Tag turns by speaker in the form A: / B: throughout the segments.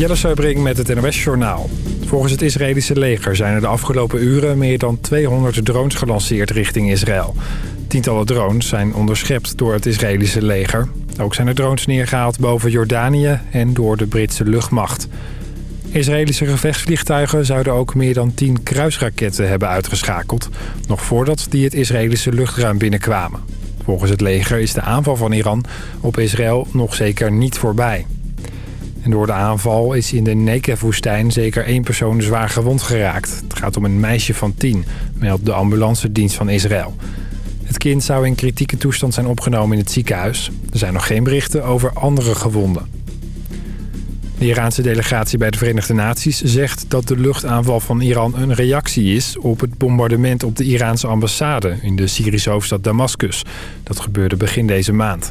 A: Jelle Seubring met het NOS Journaal. Volgens het Israëlische leger zijn er de afgelopen uren meer dan 200 drones gelanceerd richting Israël. Tientallen drones zijn onderschept door het Israëlische leger. Ook zijn er drones neergehaald boven Jordanië en door de Britse luchtmacht. Israëlische gevechtsvliegtuigen zouden ook meer dan 10 kruisraketten hebben uitgeschakeld... nog voordat die het Israëlische luchtruim binnenkwamen. Volgens het leger is de aanval van Iran op Israël nog zeker niet voorbij. Door de aanval is in de Negev-woestijn zeker één persoon zwaar gewond geraakt. Het gaat om een meisje van tien, meldt de ambulancedienst van Israël. Het kind zou in kritieke toestand zijn opgenomen in het ziekenhuis. Er zijn nog geen berichten over andere gewonden. De Iraanse delegatie bij de Verenigde Naties zegt dat de luchtaanval van Iran een reactie is op het bombardement op de Iraanse ambassade in de Syrische hoofdstad Damascus. Dat gebeurde begin deze maand.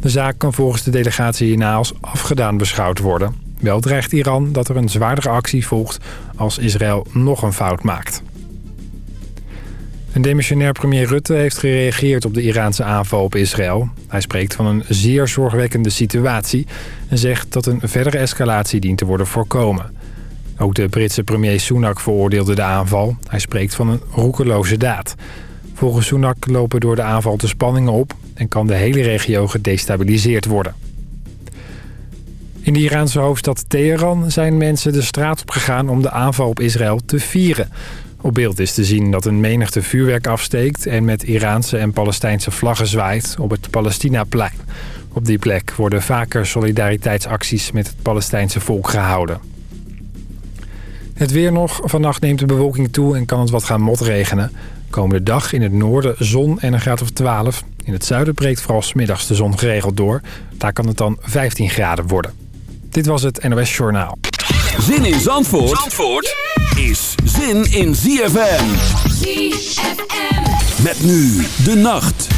A: De zaak kan volgens de delegatie hierna als afgedaan beschouwd worden. Wel dreigt Iran dat er een zwaardere actie volgt als Israël nog een fout maakt. Een demissionair premier Rutte heeft gereageerd op de Iraanse aanval op Israël. Hij spreekt van een zeer zorgwekkende situatie... en zegt dat een verdere escalatie dient te worden voorkomen. Ook de Britse premier Sunak veroordeelde de aanval. Hij spreekt van een roekeloze daad. Volgens Sunak lopen door de aanval de spanningen op... en kan de hele regio gedestabiliseerd worden. In de Iraanse hoofdstad Teheran zijn mensen de straat op gegaan om de aanval op Israël te vieren. Op beeld is te zien dat een menigte vuurwerk afsteekt... en met Iraanse en Palestijnse vlaggen zwaait op het Palestinaplein. Op die plek worden vaker solidariteitsacties met het Palestijnse volk gehouden. Het weer nog. Vannacht neemt de bewolking toe en kan het wat gaan motregenen. Komende dag in het noorden zon en een graad of 12. In het zuiden breekt vooral smiddags de zon geregeld door. Daar kan het dan 15 graden worden. Dit was het NOS Journaal.
B: Zin in Zandvoort, Zandvoort is zin in ZFM. ZFM. Met nu de nacht.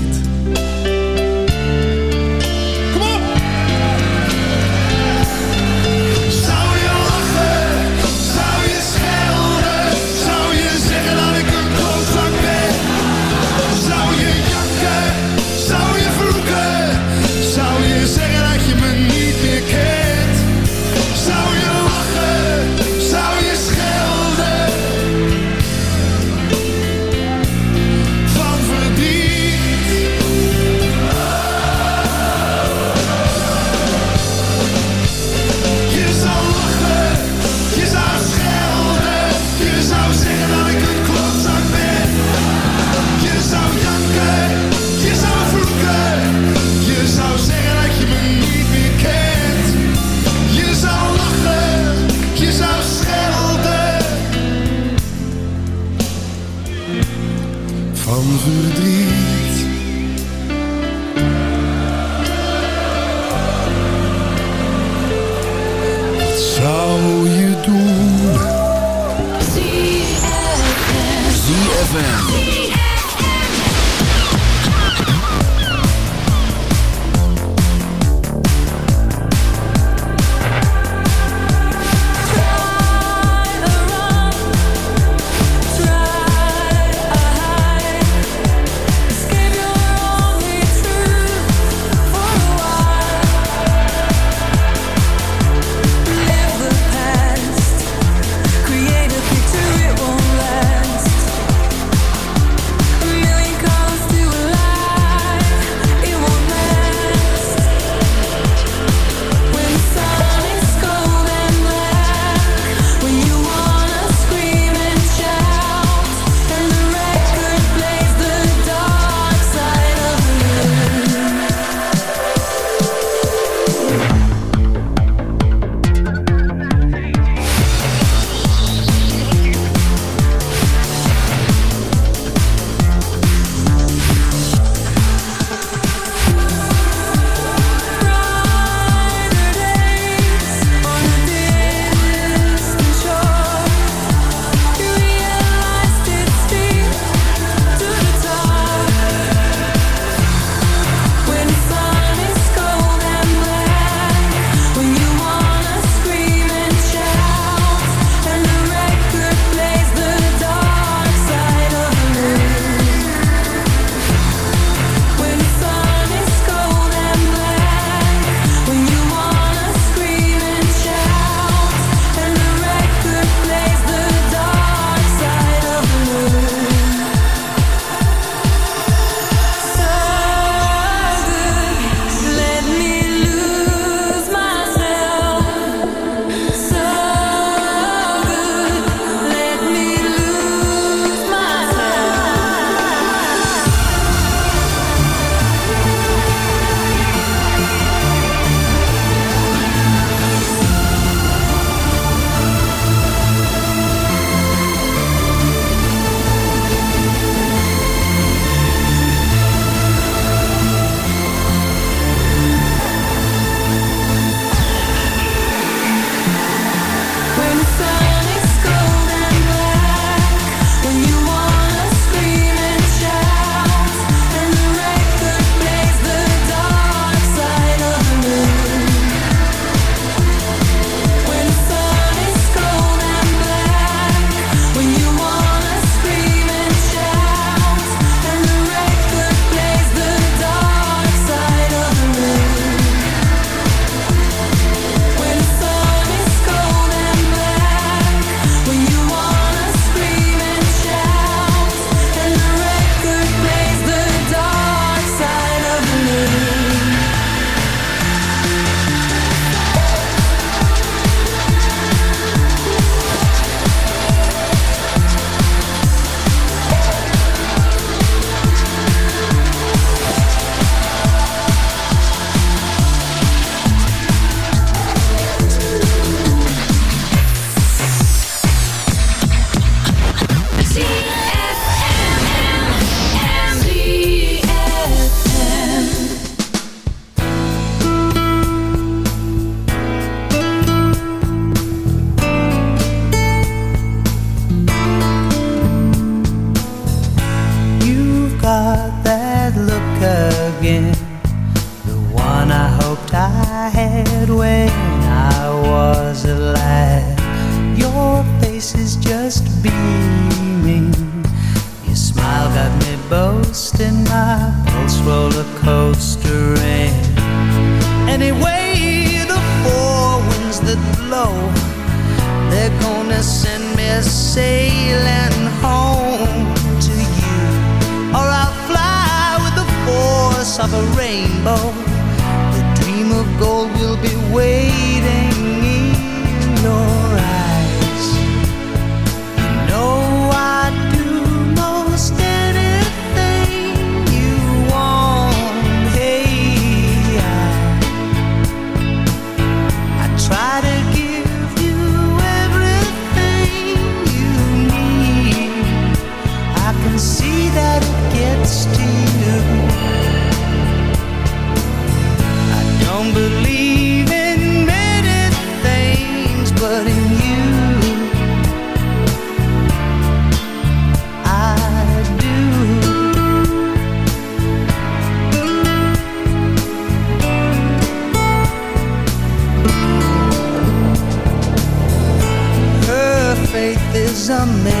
C: Is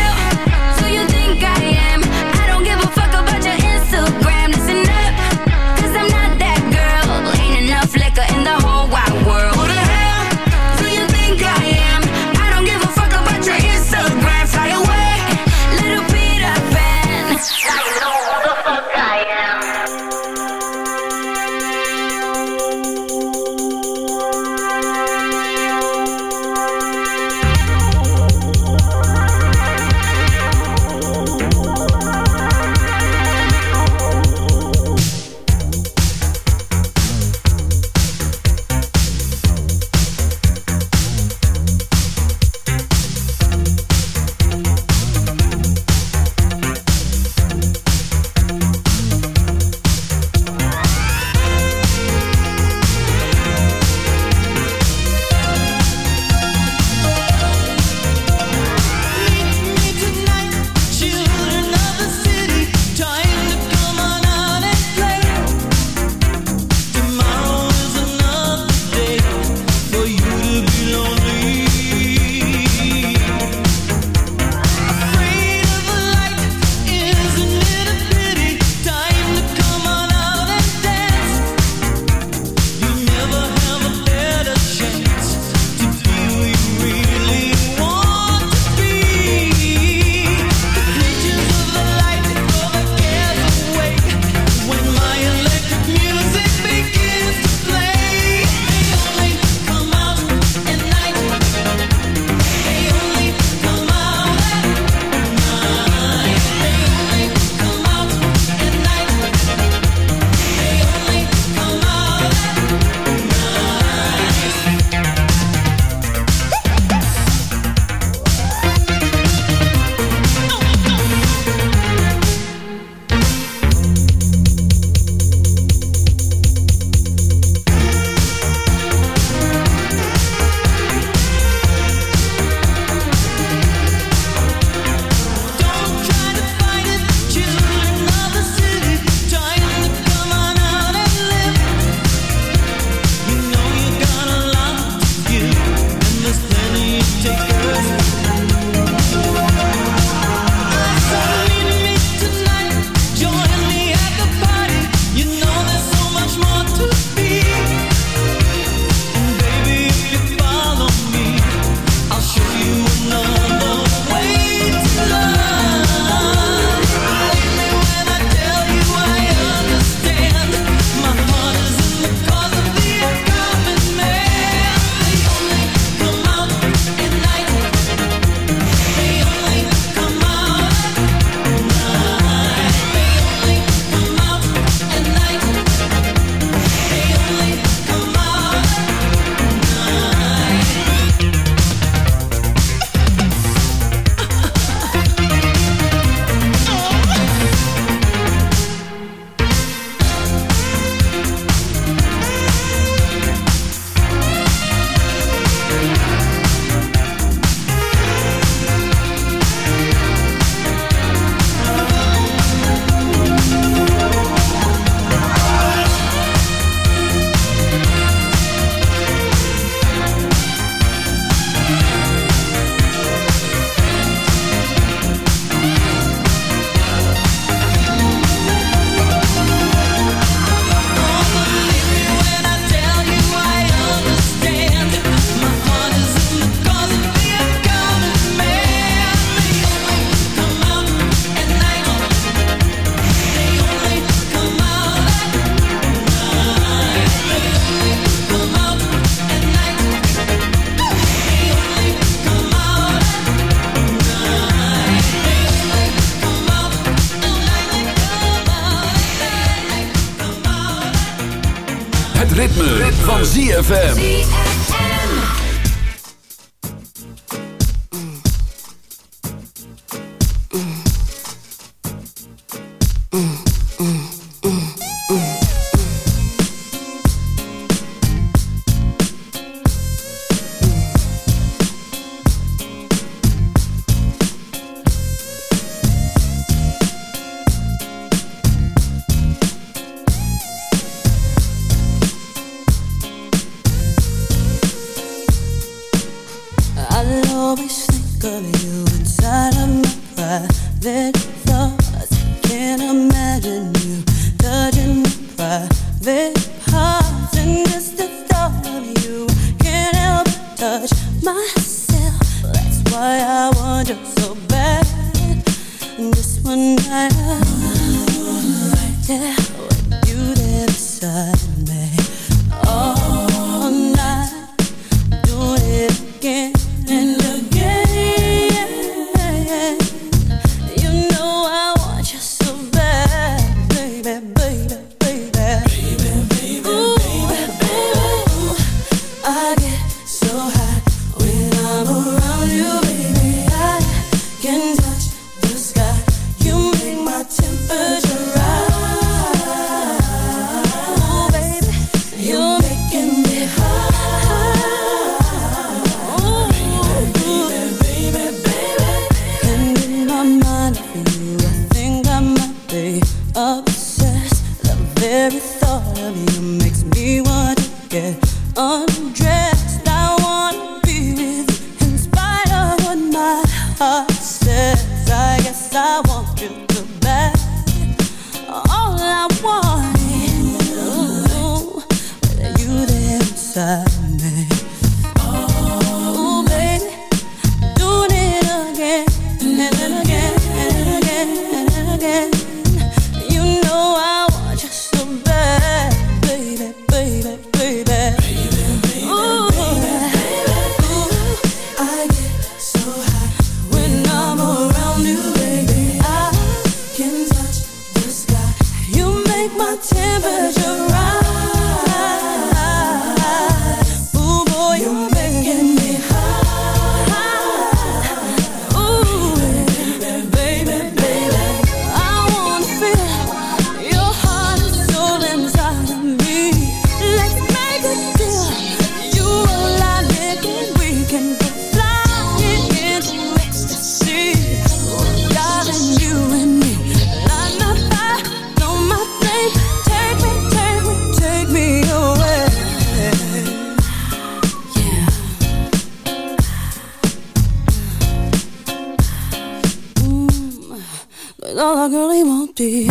D: empty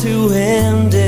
C: To end it.